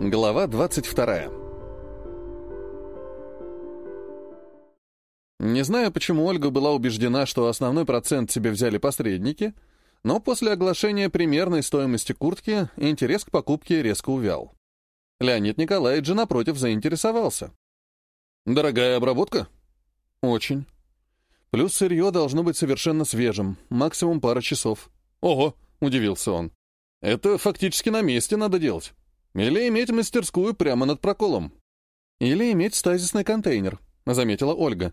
Глава 22. Не знаю, почему Ольга была убеждена, что основной процент себе взяли посредники, но после оглашения примерной стоимости куртки интерес к покупке резко увял. Леонид Николаевич же, напротив, заинтересовался. «Дорогая обработка?» «Очень. Плюс сырье должно быть совершенно свежим, максимум пара часов». «Ого!» — удивился он. «Это фактически на месте надо делать». Или иметь мастерскую прямо над проколом. Или иметь стазисный контейнер, заметила Ольга.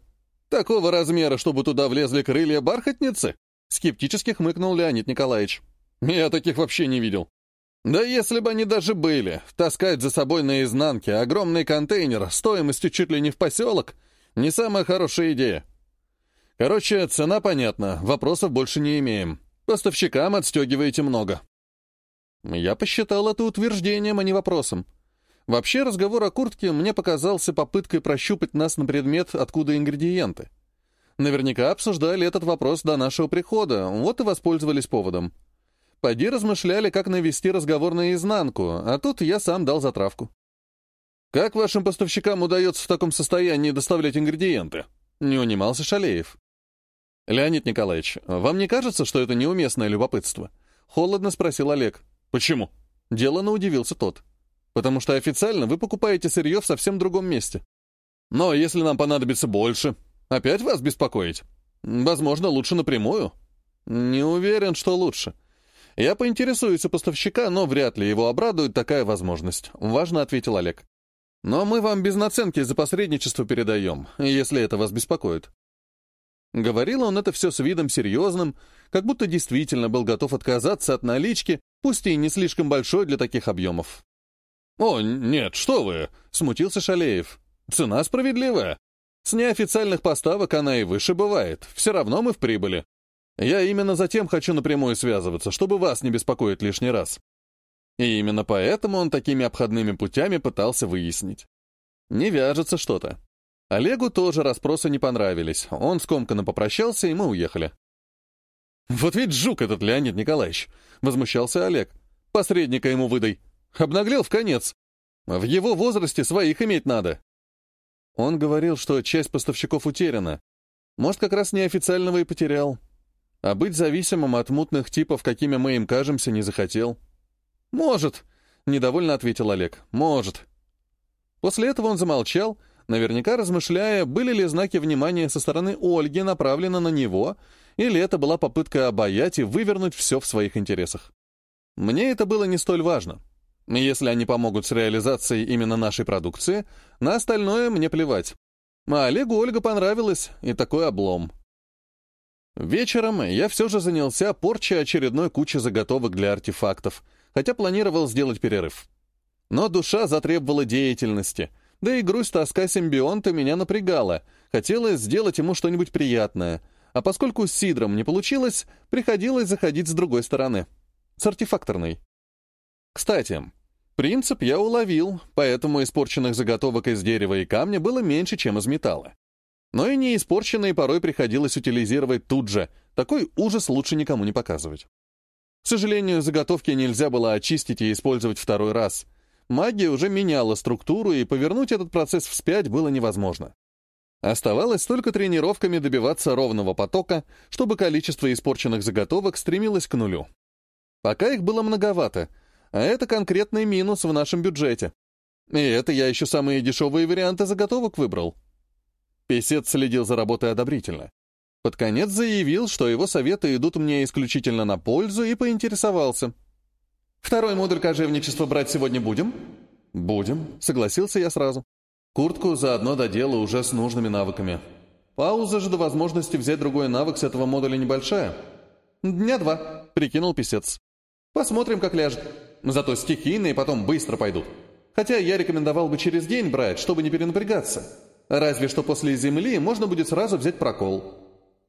Такого размера, чтобы туда влезли крылья бархатницы? Скептически хмыкнул Леонид Николаевич. Я таких вообще не видел. Да если бы они даже были, таскать за собой наизнанке огромный контейнер стоимостью чуть ли не в поселок — не самая хорошая идея. Короче, цена понятна, вопросов больше не имеем. Поставщикам отстегиваете много. Я посчитал это утверждением, а не вопросом. Вообще, разговор о куртке мне показался попыткой прощупать нас на предмет, откуда ингредиенты. Наверняка обсуждали этот вопрос до нашего прихода, вот и воспользовались поводом. Поди размышляли, как навести разговор наизнанку, а тут я сам дал затравку. «Как вашим поставщикам удается в таком состоянии доставлять ингредиенты?» — не унимался Шалеев. «Леонид Николаевич, вам не кажется, что это неуместное любопытство?» — холодно спросил Олег. «Почему?» — делано удивился тот. «Потому что официально вы покупаете сырье в совсем другом месте. Но если нам понадобится больше, опять вас беспокоить? Возможно, лучше напрямую?» «Не уверен, что лучше. Я поинтересуюсь у поставщика, но вряд ли его обрадует такая возможность», — важно ответил Олег. «Но мы вам без наценки за посредничество передаем, если это вас беспокоит». Говорил он это все с видом серьезным, как будто действительно был готов отказаться от налички, пусть и не слишком большой для таких объемов. «О, нет, что вы!» — смутился Шалеев. «Цена справедливая. С неофициальных поставок она и выше бывает. Все равно мы в прибыли. Я именно затем хочу напрямую связываться, чтобы вас не беспокоить лишний раз». И именно поэтому он такими обходными путями пытался выяснить. Не вяжется что-то. Олегу тоже расспросы не понравились. Он скомканно попрощался, и мы уехали. «Вот ведь жук этот Леонид Николаевич!» — возмущался Олег. «Посредника ему выдай. Обнаглел в конец. В его возрасте своих иметь надо». Он говорил, что часть поставщиков утеряна. Может, как раз неофициального и потерял. А быть зависимым от мутных типов, какими мы им кажемся, не захотел. «Может», — недовольно ответил Олег. «Может». После этого он замолчал, — наверняка размышляя, были ли знаки внимания со стороны Ольги направлены на него, или это была попытка обаять и вывернуть все в своих интересах. Мне это было не столь важно. Если они помогут с реализацией именно нашей продукции, на остальное мне плевать. А Олегу Ольга понравилась, и такой облом. Вечером я все же занялся порчей очередной кучи заготовок для артефактов, хотя планировал сделать перерыв. Но душа затребовала деятельности — да и грусть-тоска симбионта меня напрягала. Хотелось сделать ему что-нибудь приятное. А поскольку с Сидром не получилось, приходилось заходить с другой стороны. С артефакторной. Кстати, принцип я уловил, поэтому испорченных заготовок из дерева и камня было меньше, чем из металла. Но и не испорченные порой приходилось утилизировать тут же. Такой ужас лучше никому не показывать. К сожалению, заготовки нельзя было очистить и использовать второй раз — Магия уже меняла структуру, и повернуть этот процесс вспять было невозможно. Оставалось только тренировками добиваться ровного потока, чтобы количество испорченных заготовок стремилось к нулю. Пока их было многовато, а это конкретный минус в нашем бюджете. И это я еще самые дешевые варианты заготовок выбрал. Песец следил за работой одобрительно. Под конец заявил, что его советы идут мне исключительно на пользу, и поинтересовался — Второй модуль кожевничества брать сегодня будем? Будем, согласился я сразу. Куртку заодно додела уже с нужными навыками. Пауза же до возможности взять другой навык с этого модуля небольшая. Дня два, прикинул писец. Посмотрим, как ляжет. Зато стихийные потом быстро пойдут. Хотя я рекомендовал бы через день брать, чтобы не перенапрягаться. Разве что после земли можно будет сразу взять прокол.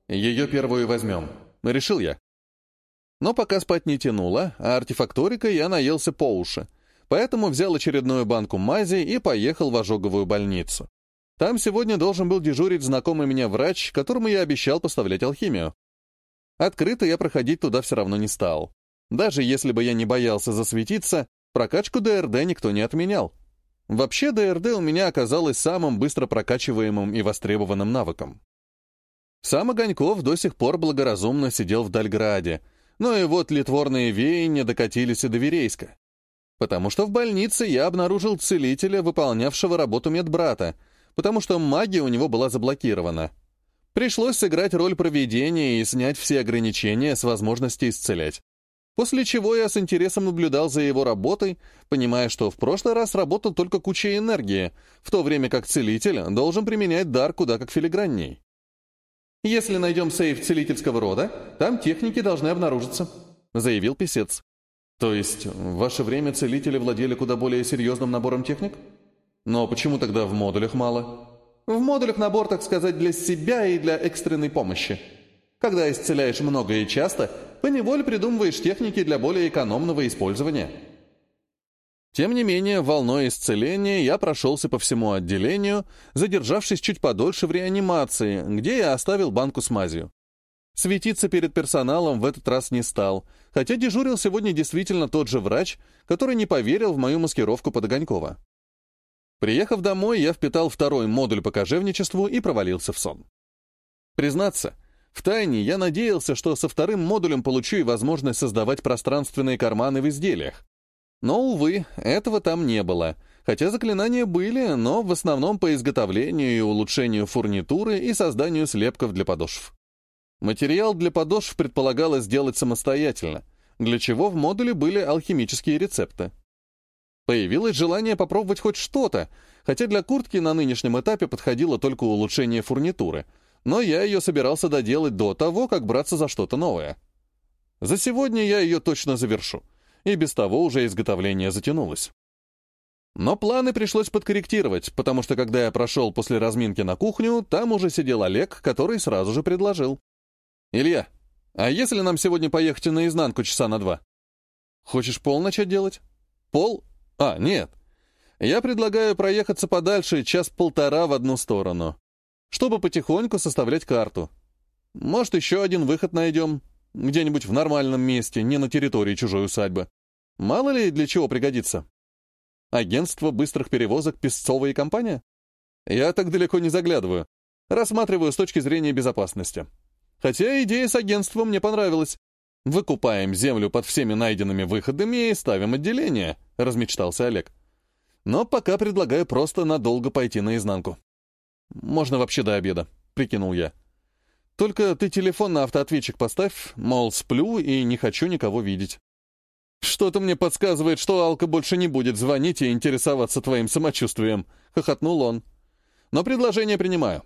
Ее первую возьмем. Решил я. Но пока спать не тянуло, а артефакторика я наелся по уши. Поэтому взял очередную банку мази и поехал в ожоговую больницу. Там сегодня должен был дежурить знакомый меня врач, которому я обещал поставлять алхимию. Открыто я проходить туда все равно не стал. Даже если бы я не боялся засветиться, Прокачку ДРД никто не отменял. Вообще ДРД у меня оказалось самым быстро прокачиваемым и востребованным навыком. Сам Огоньков до сих пор благоразумно сидел в Дальграде, но и вот литворные веяния докатились и до Верейска. Потому что в больнице я обнаружил целителя, выполнявшего работу медбрата, потому что магия у него была заблокирована. Пришлось сыграть роль проведения и снять все ограничения с возможности исцелять. После чего я с интересом наблюдал за его работой, понимая, что в прошлый раз работал только куча энергии, в то время как целитель должен применять дар куда как филигранней. «Если найдем сейф целительского рода, там техники должны обнаружиться», — заявил писец. «То есть в ваше время целители владели куда более серьезным набором техник? Но почему тогда в модулях мало?» «В модулях набор, так сказать, для себя и для экстренной помощи», когда исцеляешь много и часто, поневоле придумываешь техники для более экономного использования. Тем не менее, волной исцеления я прошелся по всему отделению, задержавшись чуть подольше в реанимации, где я оставил банку с мазью. Светиться перед персоналом в этот раз не стал, хотя дежурил сегодня действительно тот же врач, который не поверил в мою маскировку под Огонькова. Приехав домой, я впитал второй модуль по кожевничеству и провалился в сон. Признаться, Втайне я надеялся, что со вторым модулем получу и возможность создавать пространственные карманы в изделиях. Но, увы, этого там не было, хотя заклинания были, но в основном по изготовлению и улучшению фурнитуры и созданию слепков для подошв. Материал для подошв предполагалось сделать самостоятельно, для чего в модуле были алхимические рецепты. Появилось желание попробовать хоть что-то, хотя для куртки на нынешнем этапе подходило только улучшение фурнитуры — но я ее собирался доделать до того, как браться за что-то новое. За сегодня я ее точно завершу, и без того уже изготовление затянулось. Но планы пришлось подкорректировать, потому что когда я прошел после разминки на кухню, там уже сидел Олег, который сразу же предложил. «Илья, а если нам сегодня поехать наизнанку часа на два? Хочешь пол начать делать? Пол? А, нет. Я предлагаю проехаться подальше час-полтора в одну сторону чтобы потихоньку составлять карту. Может, еще один выход найдем, где-нибудь в нормальном месте, не на территории чужой усадьбы. Мало ли для чего пригодится. Агентство быстрых перевозок «Песцова и компания»? Я так далеко не заглядываю. Рассматриваю с точки зрения безопасности. Хотя идея с агентством мне понравилась. Выкупаем землю под всеми найденными выходами и ставим отделение, размечтался Олег. Но пока предлагаю просто надолго пойти наизнанку. «Можно вообще до обеда», — прикинул я. «Только ты телефон на автоответчик поставь, мол, сплю и не хочу никого видеть». «Что-то мне подсказывает, что Алка больше не будет звонить и интересоваться твоим самочувствием», — хохотнул он. «Но предложение принимаю.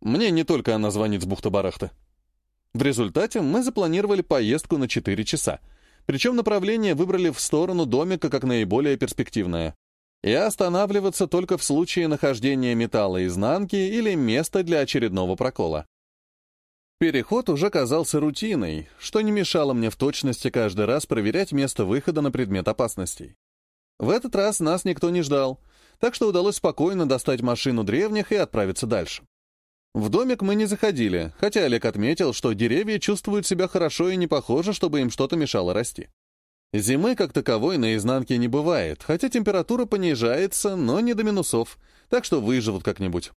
Мне не только она звонит с бухты-барахты». В результате мы запланировали поездку на 4 часа, причем направление выбрали в сторону домика как наиболее перспективное и останавливаться только в случае нахождения металла изнанки или места для очередного прокола. Переход уже казался рутиной, что не мешало мне в точности каждый раз проверять место выхода на предмет опасностей. В этот раз нас никто не ждал, так что удалось спокойно достать машину древних и отправиться дальше. В домик мы не заходили, хотя Олег отметил, что деревья чувствуют себя хорошо и не похоже, чтобы им что-то мешало расти. Зимы как таковой на изнанке не бывает, хотя температура понижается, но не до минусов, так что выживут как-нибудь.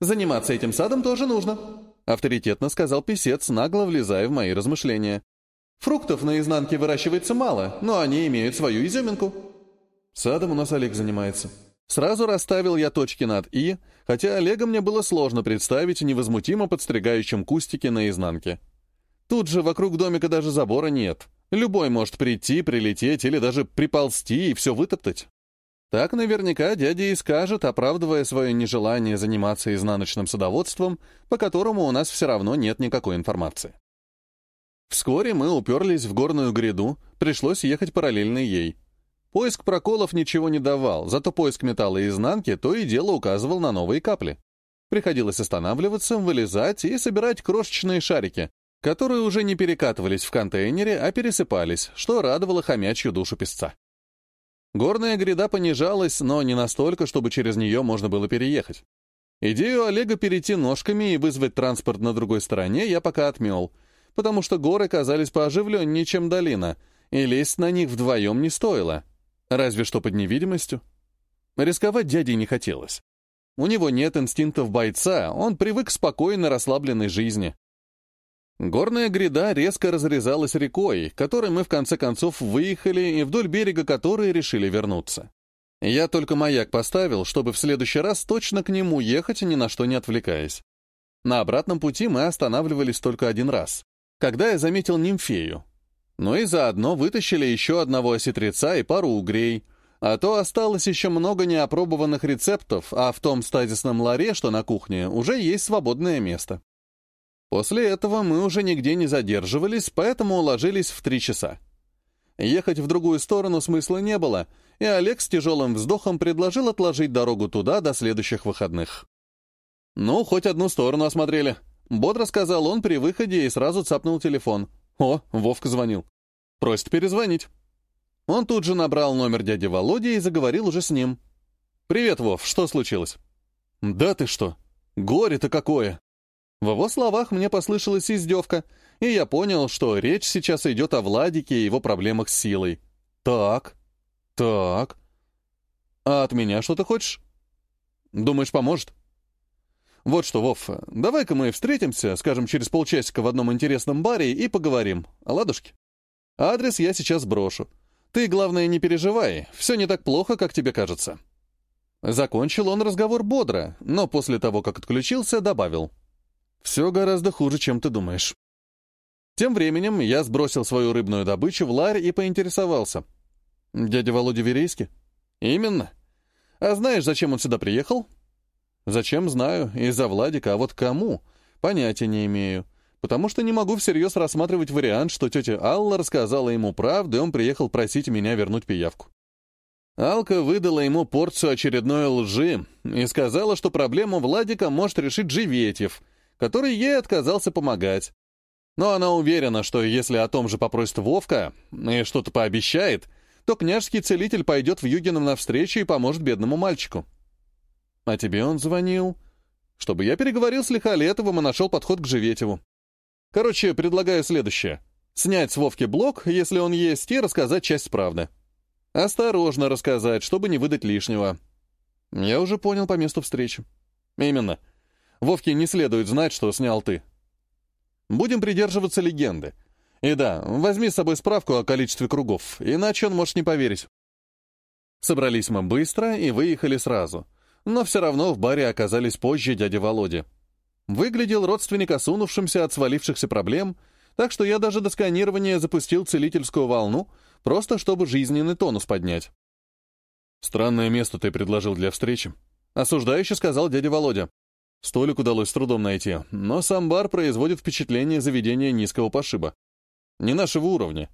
«Заниматься этим садом тоже нужно», — авторитетно сказал писец, нагло влезая в мои размышления. «Фруктов на изнанке выращивается мало, но они имеют свою изюминку». «Садом у нас Олег занимается». Сразу расставил я точки над «и», хотя Олега мне было сложно представить невозмутимо подстригающим кустики на изнанке. Тут же вокруг домика даже забора нет — Любой может прийти, прилететь или даже приползти и все вытоптать. Так наверняка дядя и скажет, оправдывая свое нежелание заниматься изнаночным садоводством, по которому у нас все равно нет никакой информации. Вскоре мы уперлись в горную гряду, пришлось ехать параллельно ей. Поиск проколов ничего не давал, зато поиск металла изнанки то и дело указывал на новые капли. Приходилось останавливаться, вылезать и собирать крошечные шарики, которые уже не перекатывались в контейнере, а пересыпались, что радовало хомячью душу песца. Горная гряда понижалась, но не настолько, чтобы через нее можно было переехать. Идею Олега перейти ножками и вызвать транспорт на другой стороне я пока отмел, потому что горы казались пооживленнее, чем долина, и лезть на них вдвоем не стоило. Разве что под невидимостью. Рисковать дяде не хотелось. У него нет инстинктов бойца, он привык к спокойной, расслабленной жизни. Горная гряда резко разрезалась рекой, которой мы в конце концов выехали и вдоль берега которой решили вернуться. Я только маяк поставил, чтобы в следующий раз точно к нему ехать, ни на что не отвлекаясь. На обратном пути мы останавливались только один раз, когда я заметил нимфею. Но и заодно вытащили еще одного осетреца и пару угрей, а то осталось еще много неопробованных рецептов, а в том стазисном ларе, что на кухне, уже есть свободное место. После этого мы уже нигде не задерживались, поэтому уложились в три часа. Ехать в другую сторону смысла не было, и Олег с тяжелым вздохом предложил отложить дорогу туда до следующих выходных. «Ну, хоть одну сторону осмотрели», — бодро сказал он при выходе и сразу цапнул телефон. «О, Вовка звонил. Просит перезвонить». Он тут же набрал номер дяди Володи и заговорил уже с ним. «Привет, Вов, что случилось?» «Да ты что? Горе-то какое!» В его словах мне послышалась издевка, и я понял, что речь сейчас идет о Владике и его проблемах с силой. «Так, так. А от меня что ты хочешь? Думаешь, поможет?» «Вот что, Вов, давай-ка мы встретимся, скажем, через полчасика в одном интересном баре и поговорим. Ладушки? Адрес я сейчас брошу. Ты, главное, не переживай, все не так плохо, как тебе кажется». Закончил он разговор бодро, но после того, как отключился, добавил. Все гораздо хуже, чем ты думаешь. Тем временем я сбросил свою рыбную добычу в ларь и поинтересовался. «Дядя Володя Верейский?» «Именно. А знаешь, зачем он сюда приехал?» «Зачем, знаю. Из-за Владика. А вот кому? Понятия не имею. Потому что не могу всерьез рассматривать вариант, что тетя Алла рассказала ему правду, и он приехал просить меня вернуть пиявку. Алка выдала ему порцию очередной лжи и сказала, что проблему Владика может решить Живетьев — который ей отказался помогать. Но она уверена, что если о том же попросит Вовка и что-то пообещает, то княжский целитель пойдет в Югином навстречу и поможет бедному мальчику. А тебе он звонил, чтобы я переговорил с Лихолетовым и нашел подход к Живетеву. Короче, предлагаю следующее. Снять с Вовки блок, если он есть, и рассказать часть правды. Осторожно рассказать, чтобы не выдать лишнего. Я уже понял по месту встречи. Именно. Вовке не следует знать, что снял ты. Будем придерживаться легенды. И да, возьми с собой справку о количестве кругов, иначе он может не поверить. Собрались мы быстро и выехали сразу. Но все равно в баре оказались позже дяди Володи. Выглядел родственник осунувшимся от свалившихся проблем, так что я даже до сканирования запустил целительскую волну, просто чтобы жизненный тонус поднять. «Странное место ты предложил для встречи», — осуждающе сказал дядя Володя. Столик удалось с трудом найти, но сам бар производит впечатление заведения низкого пошиба. Не нашего уровня.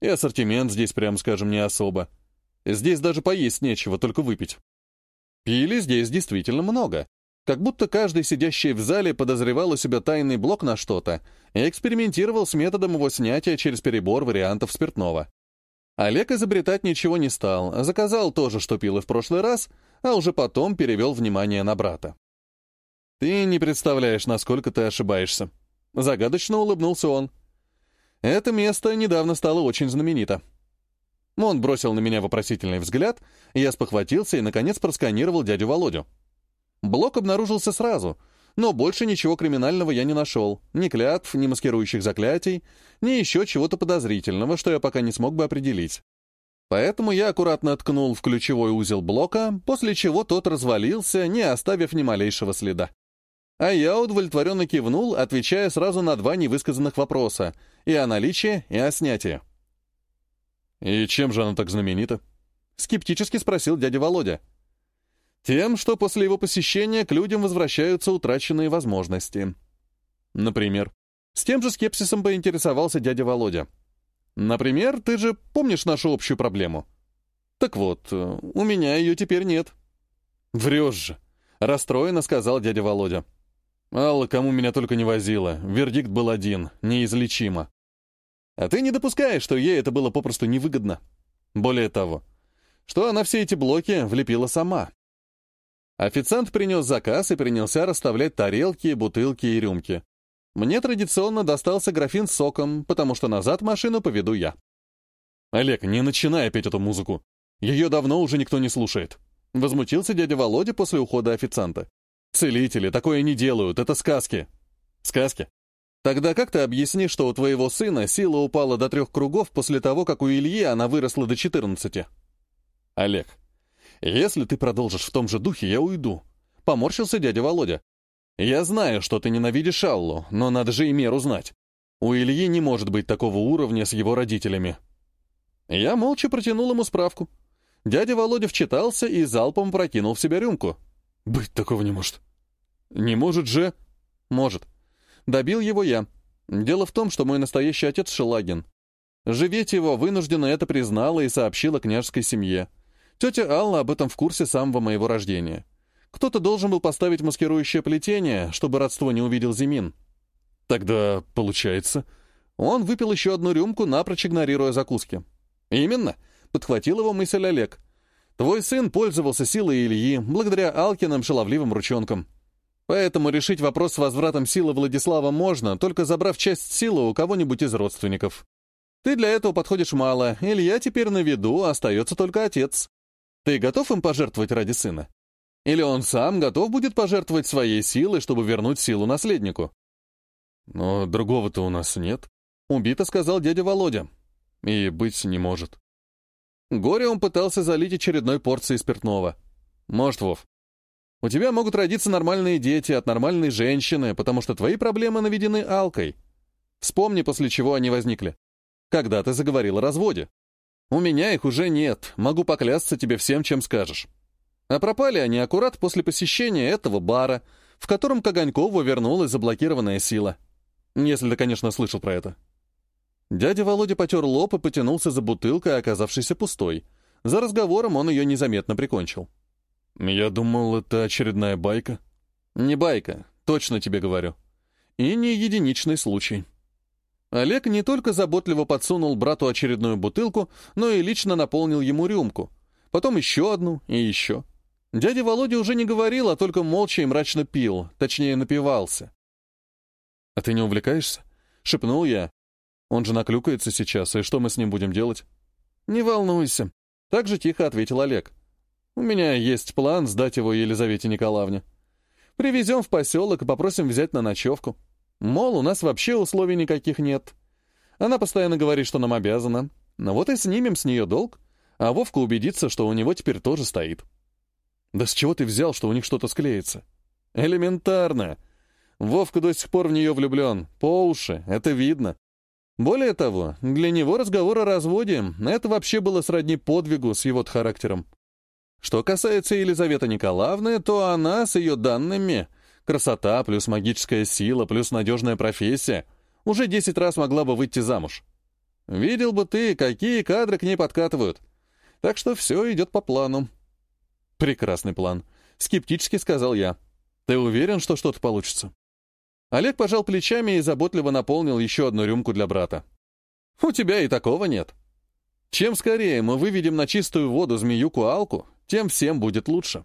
И ассортимент здесь, прям скажем, не особо. Здесь даже поесть нечего, только выпить. Пили здесь действительно много. Как будто каждый сидящий в зале подозревал у себя тайный блок на что-то и экспериментировал с методом его снятия через перебор вариантов спиртного. Олег изобретать ничего не стал, заказал то же, что пил и в прошлый раз, а уже потом перевел внимание на брата. «Ты не представляешь, насколько ты ошибаешься». Загадочно улыбнулся он. «Это место недавно стало очень знаменито». Он бросил на меня вопросительный взгляд, я спохватился и, наконец, просканировал дядю Володю. Блок обнаружился сразу, но больше ничего криминального я не нашел. Ни клятв, ни маскирующих заклятий, ни еще чего-то подозрительного, что я пока не смог бы определить. Поэтому я аккуратно ткнул в ключевой узел блока, после чего тот развалился, не оставив ни малейшего следа. А я удовлетворенно кивнул, отвечая сразу на два невысказанных вопроса — и о наличии, и о снятии. «И чем же она так знаменита?» — скептически спросил дядя Володя. «Тем, что после его посещения к людям возвращаются утраченные возможности. Например, с тем же скепсисом поинтересовался дядя Володя. Например, ты же помнишь нашу общую проблему? Так вот, у меня ее теперь нет». «Врешь же», — расстроенно сказал дядя Володя. Алла кому меня только не возила. Вердикт был один — неизлечимо. А ты не допускаешь, что ей это было попросту невыгодно. Более того, что она все эти блоки влепила сама. Официант принес заказ и принялся расставлять тарелки, бутылки и рюмки. Мне традиционно достался графин с соком, потому что назад машину поведу я. «Олег, не начинай опять эту музыку!» Ее давно уже никто не слушает. Возмутился дядя Володя после ухода официанта. Целители такое не делают, это сказки. Сказки? Тогда как ты объяснишь, что у твоего сына сила упала до трех кругов после того, как у Ильи она выросла до четырнадцати? Олег, если ты продолжишь в том же духе, я уйду. Поморщился дядя Володя. Я знаю, что ты ненавидишь Аллу, но надо же и меру знать. У Ильи не может быть такого уровня с его родителями. Я молча протянул ему справку. Дядя Володя вчитался и залпом прокинул в себя рюмку. «Быть такого не может». «Не может же?» «Может. Добил его я. Дело в том, что мой настоящий отец Шелагин. Живеть его вынужденно это признала и сообщила княжеской семье. Тетя Алла об этом в курсе самого моего рождения. Кто-то должен был поставить маскирующее плетение, чтобы родство не увидел Зимин. Тогда, получается, он выпил еще одну рюмку, напрочь игнорируя закуски. Именно, подхватил его мысль Олег. Твой сын пользовался силой Ильи, благодаря Алкиным шаловливым ручонкам. Поэтому решить вопрос с возвратом силы Владислава можно, только забрав часть силы у кого-нибудь из родственников. Ты для этого подходишь мало, Илья теперь на виду, остается только отец. Ты готов им пожертвовать ради сына? Или он сам готов будет пожертвовать своей силой, чтобы вернуть силу наследнику? Но другого-то у нас нет. Убито, сказал дядя Володя. И быть не может. Горе он пытался залить очередной порцией спиртного. Может, Вов, у тебя могут родиться нормальные дети от нормальной женщины, потому что твои проблемы наведены алкой. Вспомни, после чего они возникли. Когда ты заговорил о разводе. У меня их уже нет, могу поклясться тебе всем, чем скажешь. А пропали они аккурат после посещения этого бара, в котором к Огонькову вернулась заблокированная сила. Если ты, конечно, слышал про это. Дядя Володя потер лоб и потянулся за бутылкой, оказавшейся пустой. За разговором он ее незаметно прикончил. «Я думал, это очередная байка». «Не байка, точно тебе говорю. И не единичный случай». Олег не только заботливо подсунул брату очередную бутылку, но и лично наполнил ему рюмку. Потом еще одну и еще. Дядя Володя уже не говорил, а только молча и мрачно пил, точнее, напивался. «А ты не увлекаешься?» — шепнул я. «Он же наклюкается сейчас, и что мы с ним будем делать?» «Не волнуйся», — так же тихо ответил Олег. У меня есть план сдать его Елизавете Николаевне. Привезем в поселок и попросим взять на ночевку. Мол, у нас вообще условий никаких нет. Она постоянно говорит, что нам обязана. Но вот и снимем с нее долг, а Вовка убедится, что у него теперь тоже стоит. Да с чего ты взял, что у них что-то склеится? Элементарно. Вовка до сих пор в нее влюблен. По уши, это видно. Более того, для него разговор о разводе — это вообще было сродни подвигу с его характером. Что касается Елизаветы Николаевны, то она с ее данными красота плюс магическая сила плюс надежная профессия уже десять раз могла бы выйти замуж. Видел бы ты, какие кадры к ней подкатывают. Так что все идет по плану. Прекрасный план. Скептически сказал я. Ты уверен, что что-то получится? Олег пожал плечами и заботливо наполнил еще одну рюмку для брата. У тебя и такого нет. Чем скорее мы выведем на чистую воду змеюку Алку, тем всем будет лучше.